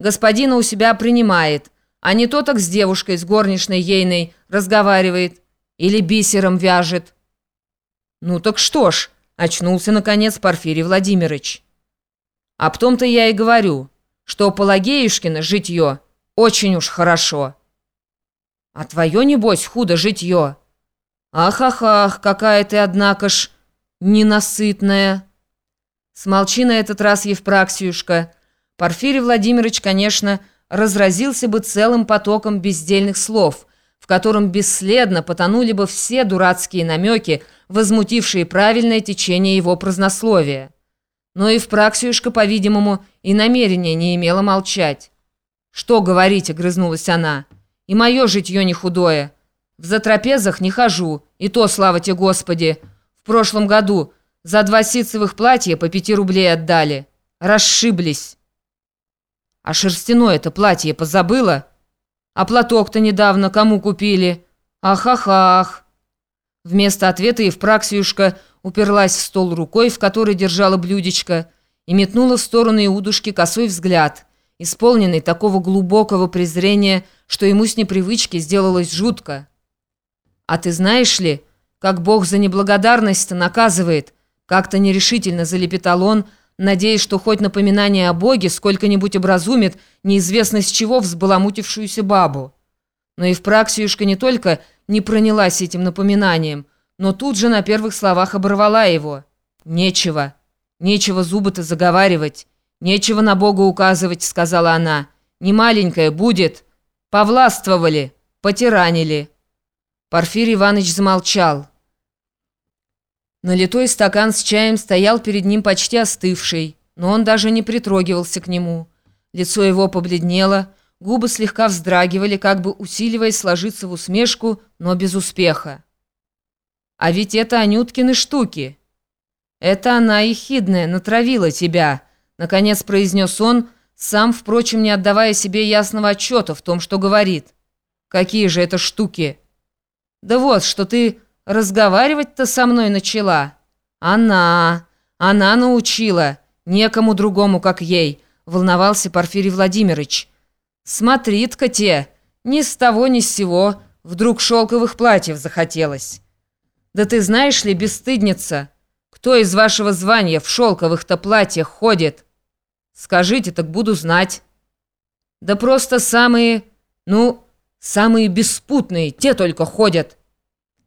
господина у себя принимает, а не то так с девушкой, с горничной ейной разговаривает или бисером вяжет». «Ну так что ж», — очнулся наконец Порфирий Владимирович. «А потом-то я и говорю, что Пелагеюшкина житье очень уж хорошо». «А твое, небось, худо житье?» «Ах-ах-ах, какая ты, однако ж, ненасытная!» Смолчи на этот раз, Евпраксиюшка. Порфирий Владимирович, конечно, разразился бы целым потоком бездельных слов, в котором бесследно потонули бы все дурацкие намеки, возмутившие правильное течение его празднословия. Но и Евпраксиюшка, по-видимому, и намерения не имела молчать. «Что говорить?» — огрызнулась она. «И мое житье не худое». В затрапезах не хожу, и то, слава тебе, Господи. В прошлом году за два ситцевых платья по пяти рублей отдали. Расшиблись. А шерстяное это платье позабыла? А платок-то недавно кому купили? Ах-ах-ах. Вместо ответа Евпраксиюшка уперлась в стол рукой, в которой держала блюдечко, и метнула в сторону Иудушки косой взгляд, исполненный такого глубокого презрения, что ему с непривычки сделалось жутко. «А ты знаешь ли, как Бог за неблагодарность наказывает?» Как-то нерешительно залепетал он, надеясь, что хоть напоминание о Боге сколько-нибудь образумит неизвестно с чего взбаламутившуюся бабу. Но и в Праксиюшка не только не пронялась этим напоминанием, но тут же на первых словах оборвала его. «Нечего, нечего зубы-то заговаривать, нечего на Бога указывать», — сказала она. «Не маленькая будет. Повластвовали, потиранили». Порфирий Иванович замолчал. Налитой стакан с чаем стоял перед ним почти остывший, но он даже не притрогивался к нему. Лицо его побледнело, губы слегка вздрагивали, как бы усиливаясь сложиться в усмешку, но без успеха. «А ведь это Анюткины штуки. Это она, ехидная, натравила тебя», — наконец произнес он, сам, впрочем, не отдавая себе ясного отчета в том, что говорит. «Какие же это штуки?» Да вот, что ты разговаривать-то со мной начала. Она, она научила, некому другому, как ей, волновался Порфирий Владимирович. Смотри-ка те, ни с того ни с сего, вдруг шелковых платьев захотелось. Да ты знаешь ли, бесстыдница, кто из вашего звания в шелковых-то платьях ходит? Скажите, так буду знать. Да просто самые, ну... Самые беспутные, те только ходят.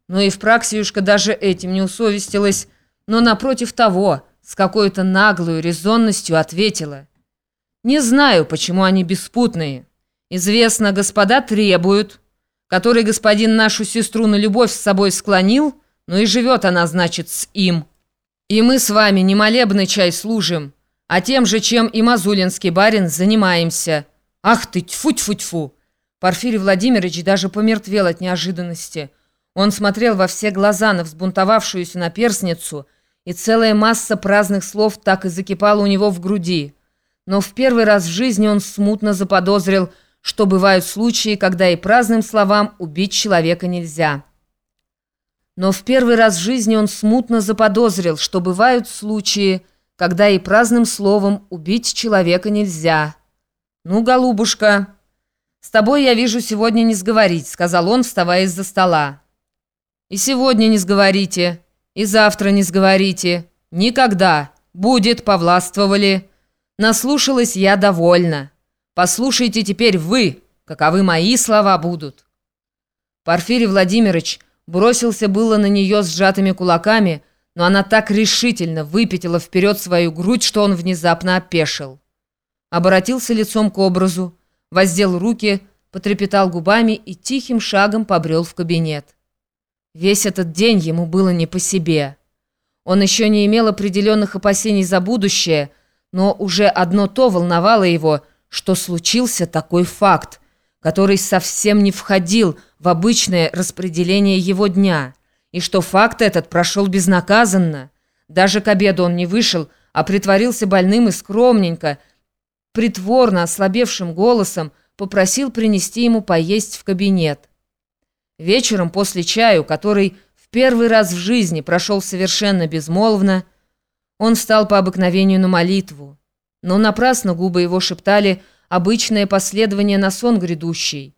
Но и в Праксиюшка даже этим не усовестилась, но напротив того, с какой-то наглой резонностью ответила. «Не знаю, почему они беспутные. Известно, господа требуют, который господин нашу сестру на любовь с собой склонил, но и живет она, значит, с им. И мы с вами не молебный чай служим, а тем же, чем и мазулинский барин, занимаемся. Ах ты, тьфу-тьфу-тьфу!» Порфирий Владимирович даже помертвел от неожиданности. Он смотрел во все глаза на взбунтовавшуюся наперсницу, и целая масса праздных слов так и закипала у него в груди. Но в первый раз в жизни он смутно заподозрил, что бывают случаи, когда и праздным словам убить человека нельзя. Но в первый раз в жизни он смутно заподозрил, что бывают случаи, когда и праздным словом убить человека нельзя. «Ну, голубушка...» «С тобой, я вижу, сегодня не сговорить», — сказал он, вставая из-за стола. «И сегодня не сговорите, и завтра не сговорите. Никогда. Будет, повластвовали. Наслушалась я довольна. Послушайте теперь вы, каковы мои слова будут». Порфирий Владимирович бросился было на нее сжатыми кулаками, но она так решительно выпятила вперед свою грудь, что он внезапно опешил. Обратился лицом к образу, воздел руки, потрепетал губами и тихим шагом побрел в кабинет. Весь этот день ему было не по себе. Он еще не имел определенных опасений за будущее, но уже одно то волновало его, что случился такой факт, который совсем не входил в обычное распределение его дня, и что факт этот прошел безнаказанно. Даже к обеду он не вышел, а притворился больным и скромненько – притворно ослабевшим голосом попросил принести ему поесть в кабинет. Вечером после чаю, который в первый раз в жизни прошел совершенно безмолвно, он встал по обыкновению на молитву. Но напрасно губы его шептали обычное последование на сон грядущий.